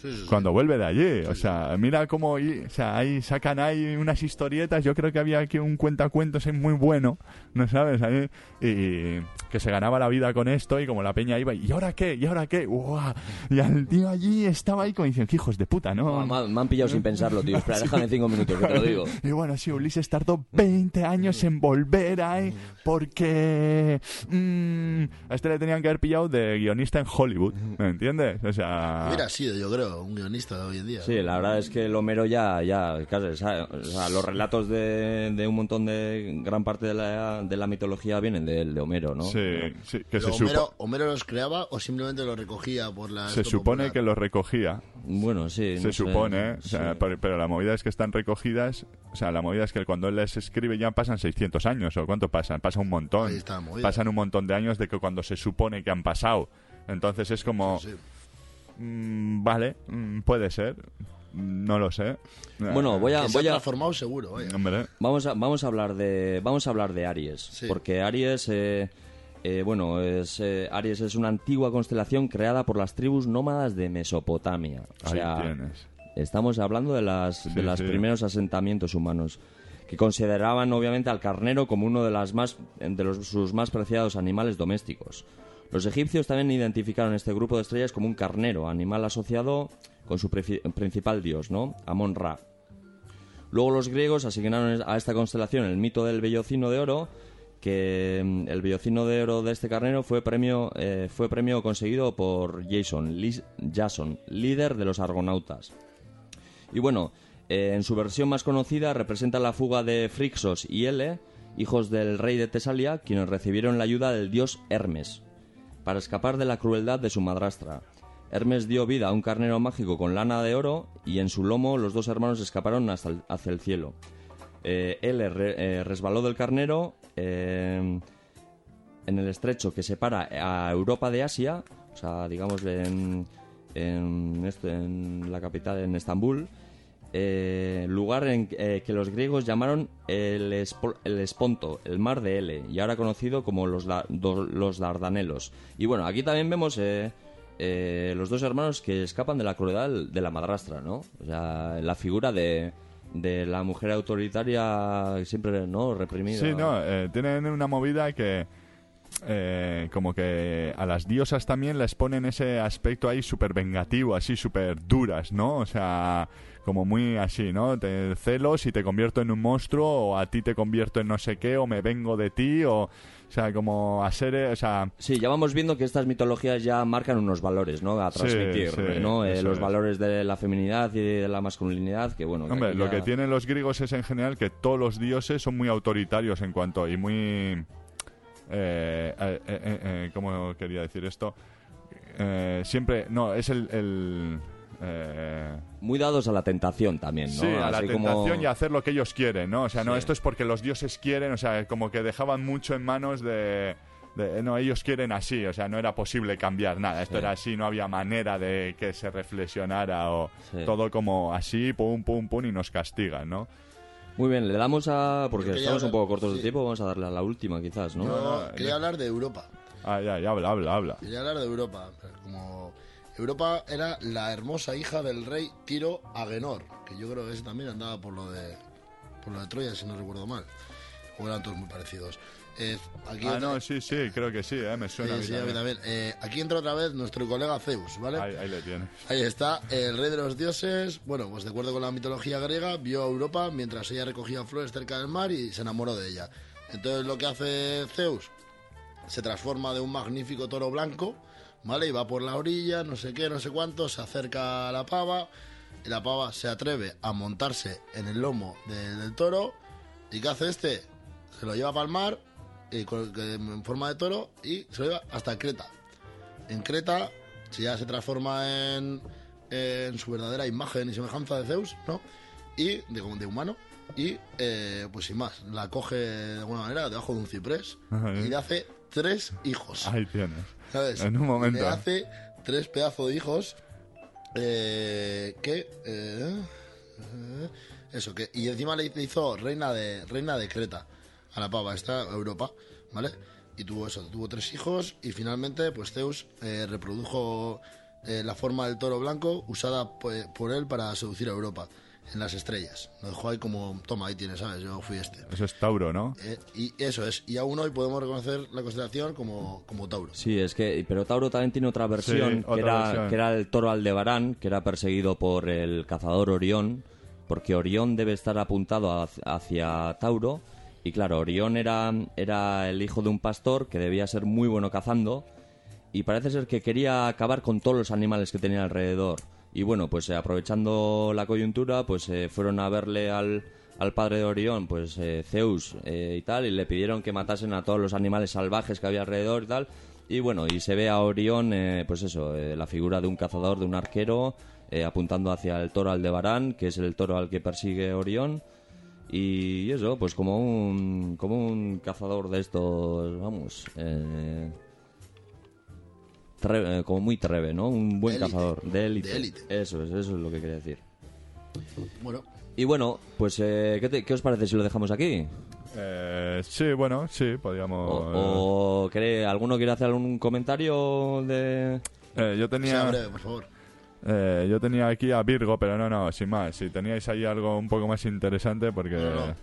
Sí, sí, sí. Cuando vuelve de allí, o sea, mira cómo o sea, ahí sacan ahí unas historietas, yo creo que había aquí un cuentacuentos muy bueno, ¿no sabes? Ahí, y que se ganaba la vida con esto y como la peña iba, ¿y ahora qué? ¿Y ahora qué? ¡Uah! Y el tío allí estaba ahí como diciendo, "Qué hijos de puta, ¿no? Ah, me, han- me han pillado sin pensarlo, tío. Espera, déjame cinco minutos, que te lo digo. Y bueno, sí, Ulises tardó 20 años en volver ahí porque mm, a este le tenían que haber pillado de guionista en Hollywood, ¿me entiendes? O sea... Hubiera sido, yo creo, un guionista de hoy en día. Sí, la verdad es que el Homero ya, ya, casi, ¿sabes? o sea, los relatos de, de un montón de gran parte de la, de la mitología vienen de, de Homero, ¿no? Sí, sí, que Pero se, Homero, supo- Homero los creaba o simplemente los recogía por la... se supone popular? que lo recogía, Bueno, sí. se no supone, o sea, sí. pero, pero la movida es que están recogidas, o sea, la movida es que cuando él les escribe ya pasan 600 años, ¿o cuánto pasan? Pasa un montón. Ahí está la movida. Pasan un montón de años de que cuando se supone que han pasado. Entonces es como, Sí. Mm, vale, mm, puede ser, no lo sé. Bueno, voy a, Que se voy ha a, transformado seguro, vaya. Hombre, vamos a, vamos a hablar de, vamos a hablar de Aries, Sí. porque Aries, eh, eh, bueno, es, eh, Aries es una antigua constelación creada por las tribus nómadas de Mesopotamia. O ahí sea, tienes. Estamos hablando de las de los sí. primeros asentamientos humanos que consideraban obviamente al carnero como uno de las más de los, sus más preciados animales domésticos. Los egipcios también identificaron este grupo de estrellas como un carnero, animal asociado con su principal dios, ¿no? Amon Ra. Luego los griegos asignaron a esta constelación el mito del bellocino de oro, que mm, el bellocino de oro de este carnero fue premio, eh, fue premio conseguido por Jason, Jason, líder de los argonautas. Y bueno, eh, en su versión más conocida representa la fuga de Frixos y Ele, hijos del rey de Tesalia, quienes recibieron la ayuda del dios Hermes, para escapar de la crueldad de su madrastra. Hermes dio vida a un carnero mágico con lana de oro y en su lomo los dos hermanos escaparon hacia el cielo. Eh, re- eh, resbaló del carnero eh, en el estrecho que separa a Europa de Asia, o sea, digamos en la capital, en Estambul, eh, lugar en eh, que los griegos llamaron el, Espo- el Esponto, el mar de Ele, y ahora conocido como los, los Dardanelos. Y bueno, aquí también vemos eh, eh, los dos hermanos que escapan de la crueldad de la madrastra, ¿no? O sea, la figura de, de la mujer autoritaria siempre, ¿no? Reprimida. Sí, no, eh, tienen una movida que eh, como que a las diosas también les ponen ese aspecto ahí súper vengativo, así súper duras, ¿no? O sea, como muy así, ¿no? Te celos y te convierto en un monstruo o a ti te convierto en no sé qué o me vengo de ti o... O sea, como a ser... eh, O sea, Sí, ya vamos viendo que estas mitologías ya marcan unos valores, ¿no? A transmitir, sí, ¿no? Eh, los es. valores de la feminidad y de la masculinidad, que bueno... que Hombre, lo que tienen los griegos es en general que todos los dioses son muy autoritarios en cuanto y muy... Eh, ¿Cómo quería decir esto? Siempre... No, es el... el, eh, Muy dados a la tentación también, ¿no? Sí, a la tentación como- y a hacer lo que ellos quieren, ¿no? O sea, no, Sí. esto es porque los dioses quieren, o sea, como que dejaban mucho en manos de... de, no, ellos quieren así, o sea, no era posible cambiar nada, esto Sí. era así, no había manera de que se reflexionara o Sí. todo como así, pum, pum, pum, y nos castigan, ¿no? Muy bien, le damos a... Porque estamos un poco cortos de tiempo, vamos a darle a la última quizás, ¿no? Yo no, quería no. hablar de Europa. Ah, ya, ya, habla, habla, habla. Quería hablar de Europa. Como Europa era la hermosa hija del rey Tiro Agenor, que yo creo que ese también andaba por lo de por lo de Troya, si no recuerdo mal. O eran todos muy parecidos. Eh, aquí Ah, otra- no, sí, sí, creo que sí, ¿eh? me suena. Sí, sí, a mí también. Eh, aquí entra otra vez nuestro colega Zeus, ¿vale? Ahí, ahí le tienes. Ahí está, el rey de los dioses. Bueno, pues de acuerdo con la mitología griega, vio a Europa mientras ella recogía flores cerca del mar y se enamoró de ella. Entonces lo que hace Zeus se transforma de un magnífico toro blanco, ¿vale? Y va por la orilla, no sé qué, no sé cuánto, se acerca a la pava y la pava se atreve a montarse en el lomo de- del toro. ¿Y qué hace este? Se lo lleva para el mar y con- en forma de toro y se lo lleva hasta Creta. En Creta si ya se transforma en, en su verdadera imagen y semejanza de Zeus, ¿no? Y de, humano. Y eh, pues sin más, la coge de alguna manera debajo de un ciprés Ajá, y le hace tres hijos. Ahí tienes. ¿Sabes? En un momento. Le hace tres pedazos de hijos eh, que... eh, eh, eso, que... Y encima le hizo reina de, reina de Creta a la pava, esta Europa, ¿vale? Y tuvo eso, tuvo tres hijos y finalmente pues Zeus eh, reprodujo eh, la forma del toro blanco usada pues, por él para seducir a Europa en las estrellas. Lo dejó ahí como, toma, ahí tienes, ¿sabes? Yo fui este. Eso es Tauro, ¿no? Eh, y eso es, y aún hoy podemos reconocer la constelación como, como Tauro. Sí, es que, pero Tauro también tiene otra versión, Sí, otra que, era, versión. que era el toro Aldebarán, que era perseguido por el cazador Orión, porque Orión debe estar apuntado ha- hacia Tauro, y claro, Orión era, era el hijo de un pastor que debía ser muy bueno cazando, y parece ser que quería acabar con todos los animales que tenía alrededor. Y bueno, pues eh, aprovechando la coyuntura, pues eh, fueron a verle al, al padre de Orión, pues eh, Zeus eh, y tal, y le pidieron que matasen a todos los animales salvajes que había alrededor y tal. Y bueno, y se ve a Orión, pues eso, la figura de un cazador, de un arquero, apuntando hacia el toro Aldebarán, que es el toro al que persigue Orión. Y eso, pues como un, como un cazador de estos, vamos, eh, como muy treve, ¿no? Un buen De élite. cazador, de élite. De élite. Eso es, eso es lo que quería decir. Bueno, Y bueno, pues eh, ¿qué, te- qué os parece si lo dejamos aquí? Eh, sí, bueno, sí, podríamos... ¿O, o quiere- alguno quiere hacer algún comentario de...? eh, yo tenía... breve, por favor. Eh, yo tenía aquí a Virgo, pero no, no, sin más. Si teníais ahí algo un poco más interesante, porque... No, no.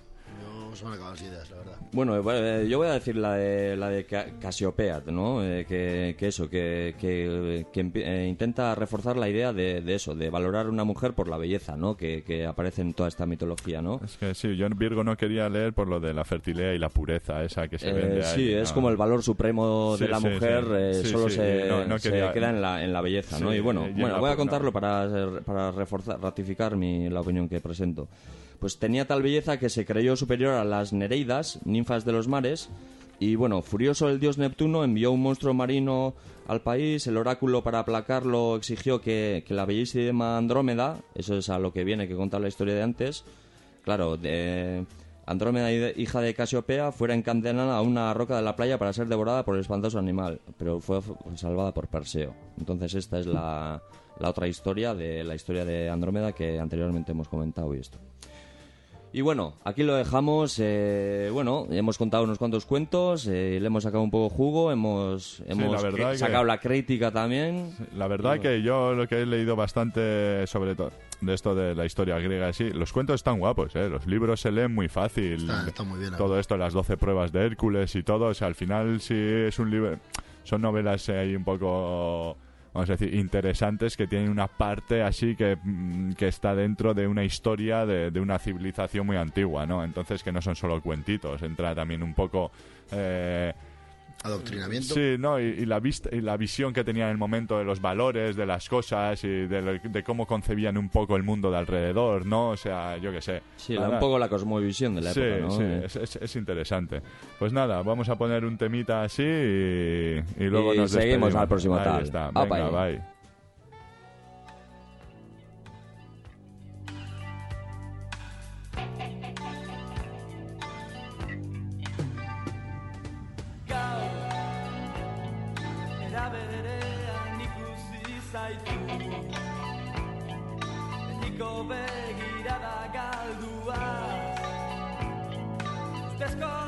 Yo no se me han acabado las ideas, la verdad. Bueno, eh, eh, yo voy a decir la de, la de Ca- Casiopea, ¿no? Eh, que, que eso, que, que, que empi- eh, intenta reforzar la idea de, de eso, de valorar a una mujer por la belleza, ¿no? Que, que aparece en toda esta mitología, ¿no? Es que sí, yo en Virgo no quería leer por lo de la fertilidad y la pureza, esa que se Eh, vende ahí. sí, es no. como el valor supremo de Sí, la sí, mujer, sí. eh, Sí, solo sí, se, no, no se quería- queda en la, en la belleza, ¿no? Y bueno, bueno voy a contarlo no. para, para reforzar, ratificar mi, la opinión que presento. Pues tenía tal belleza que se creyó superior a las Nereidas, ninfas de los mares, y bueno, furioso el dios Neptuno envió un monstruo marino al país, el oráculo para aplacarlo exigió que, que la bellísima Andrómeda, eso es a lo que viene que contar la historia de antes, claro, de Andrómeda, hija de Casiopea, fuera encadenada a una roca de la playa para ser devorada por el espantoso animal, pero fue salvada por Perseo. Entonces esta es la, la otra historia de la historia de Andrómeda que anteriormente hemos comentado y esto. Y bueno, aquí lo dejamos. eh, bueno, hemos contado unos cuantos cuentos, eh, le hemos sacado un poco jugo, hemos, hemos la verdad que- sacado la crítica también. La verdad que yo lo que he leído bastante sobre todo de esto de la historia griega, sí, los cuentos están guapos, ¿eh? los libros se leen muy fácil. Está- está muy bien, Todo esto, las 12 pruebas de Hércules y todo, o sea, al final sí es un libro, son novelas eh, ahí un poco, vamos a decir, interesantes que tienen una parte así que, mm, que está dentro de una historia de, de una civilización muy antigua, ¿no? Entonces que no son solo cuentitos, entra también un poco... eh, Adoctrinamiento. Sí, no, y, y la vista, y la visión que tenían en el momento de los valores, de las cosas y de, lo- de cómo concebían un poco el mundo de alrededor, ¿no? O sea, yo qué sé. Sí, un poco la cosmovisión de la Sí, época, ¿no? sí, Eh, es, es- es interesante. Pues nada, vamos a poner un temita así y, y luego Y nos seguimos despedimos. al próximo Ahí tal. está, venga, ahí. bye. Betiko begirada galdua. Ustezko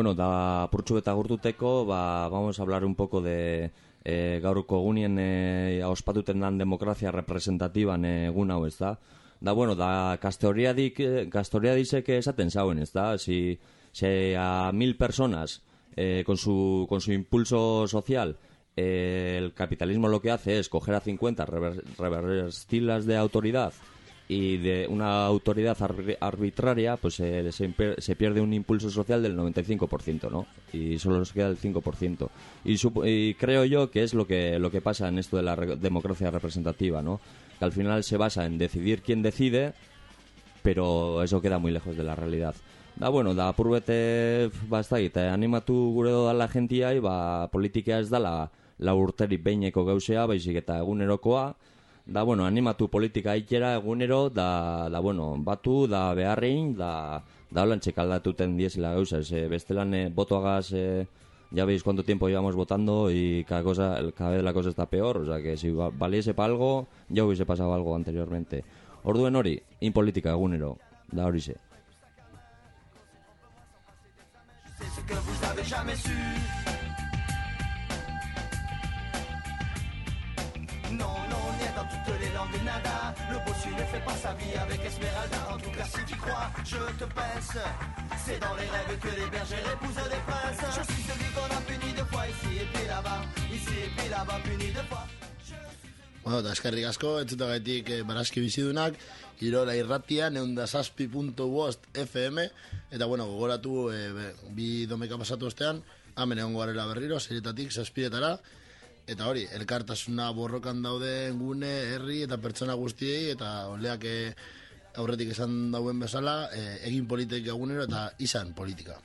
Bueno, da purtsu eta gurtuteko, ba, vamos a hablar un poco de e, gaurko egunien e, ospatuten dan demokrazia representatiban egun hau, ez da? Da, bueno, da kastoriadik, kastoriadisek esaten zauen, ez da? Si, si a mil personas eh, con, su, con su impulso social eh, el capitalismo lo que hace es coger a 50, rever- revertirlas de autoridad y de una autoridad arbi- arbitraria, pues eh, se, se pierde un impulso social del 95%, ¿no? Y solo nos queda el 5%. Y, y creo yo que es lo que, lo que pasa en esto de la re- democracia representativa, ¿no? Que al final se basa en decidir quién decide, pero eso queda muy lejos de la realidad. Da bueno, da apurbete bastakit, animatu gure dodala jentia, ba, politika ez dala la urterik behineko gauzea, baizik eta egunerokoa, da bueno, animatu politika ikera egunero, da, da bueno, batu, da beharrein, da, da holan txekaldatuten diezela gauza, eh, bestelan eh, botoagaz, eh, ya veis cuánto tiempo llevamos votando y cada cosa, cada vez la cosa está peor, o sea que si va- valiese para algo, ya hubiese pasado algo anteriormente. Orduen hori, in politika egunero, da hori. C'est dans toutes les langues nada. Le bossu ne fait pas sa vie avec Esmeralda. En tout cas, si tu crois, je te pince. C'est dans les rêves que les bergers épousent des princes. Je suis celui qu'on a puni deux fois ici et puis là-bas. Ici et puis là-bas, puni deux fois. Bueno, eta eskerrik asko, entzutagaitik eh, barazki bizidunak, irola irratia, neunda saspi punto bost FM, eta bueno, gogoratu eh, bi domeka pasatu ostean, hemen egon garela berriro, serietatik, zazpiretara, eta hori, elkartasuna borrokan daude gune, herri eta pertsona guztiei, eta oleak eh, aurretik esan dauen bezala, eh, egin politika egunero eta izan politika.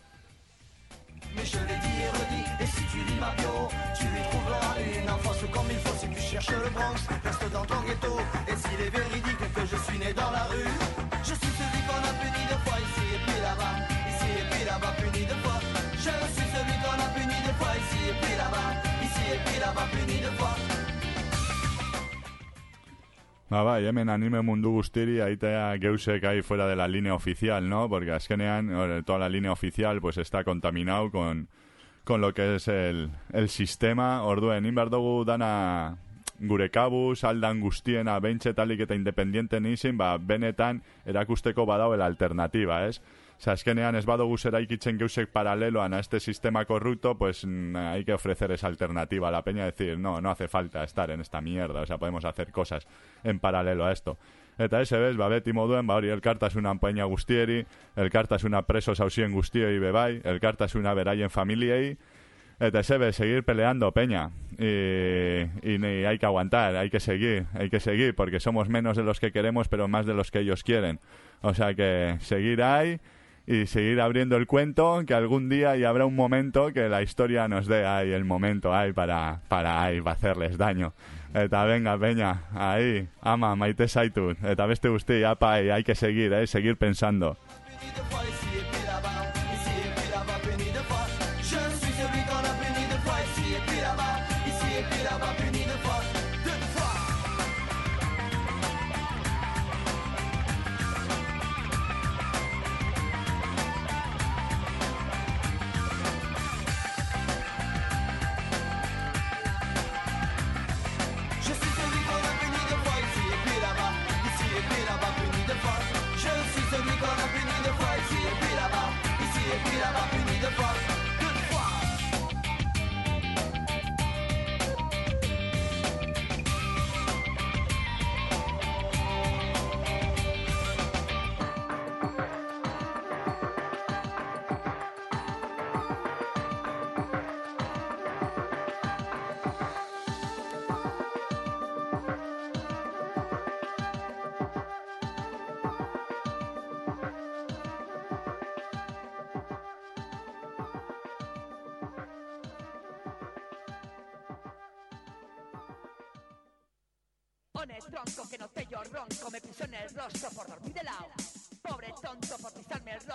Je suis Ba, bai, hemen anime mundu guztiri aitea geusek ahí fuera de la línea oficial, ¿no? Porque azkenean eh, toda la línea oficial pues está contaminado con, con lo que es el, el sistema. Orduen, inbar dugu dana gure kabuz, aldan guztiena, beintxe talik eta independiente nizin, ba, benetan erakusteko badauela alternativa, ez? Osa, azkenean ez badugu eraikitzen geusek paraleloan a este sistema corrupto, pues mm, hay que ofrecer esa alternativa a la peña, decir, no, no hace falta estar en esta mierda, o sea, podemos hacer cosas en paralelo a esto. Eta ese bez, ba, beti moduen, ba, hori, elkartasuna peña guztieri, elkartasuna preso sausien guztioi bebai, elkartasuna beraien familiei, Eta ese ve, seguir peleando, Peña. Y, y ni hay que aguantar, hay que seguir, hay que seguir, porque somos menos de los que queremos, pero más de los que ellos quieren. O sea que seguir ahí y seguir abriendo el cuento, que algún día y habrá un momento que la historia nos dé ahí el momento ahí para, para, ahí, para hacerles daño. Eta venga, Peña, ahí, ama, maite zaitut. Eta beste guzti, apa, hay que seguir, eh, seguir pensando.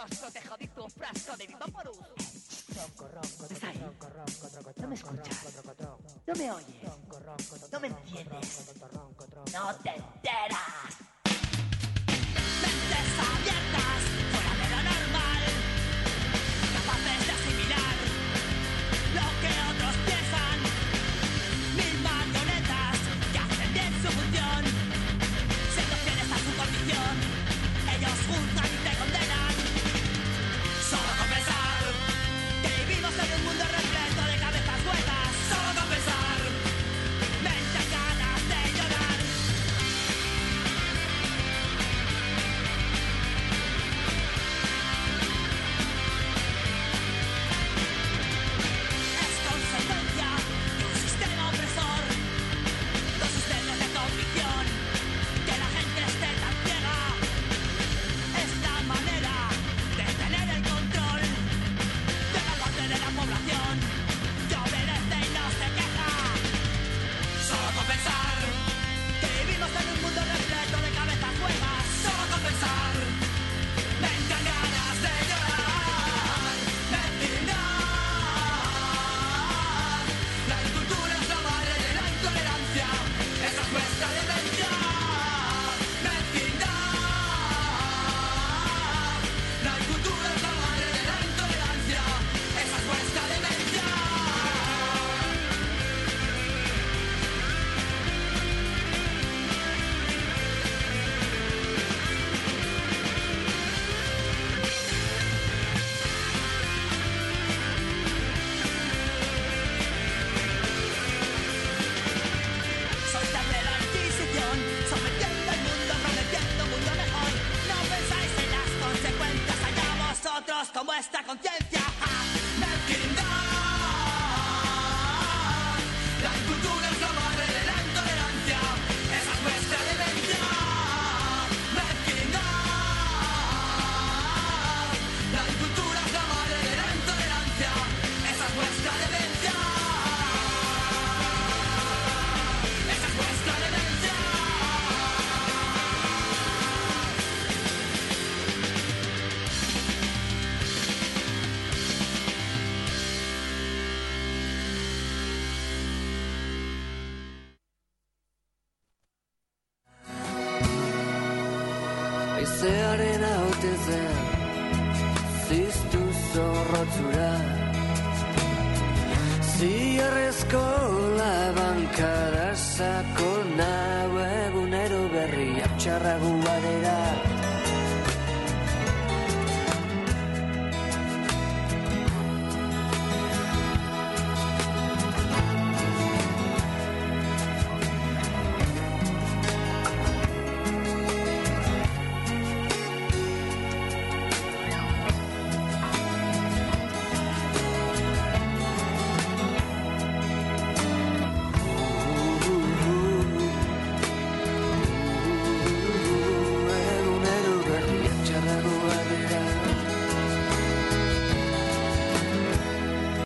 Rostro, te jodí tu frasco de. ¿No me escuchas? ¿No me oyes? ¿No me entiendes? ¡No te enteras! Mentes abiertas,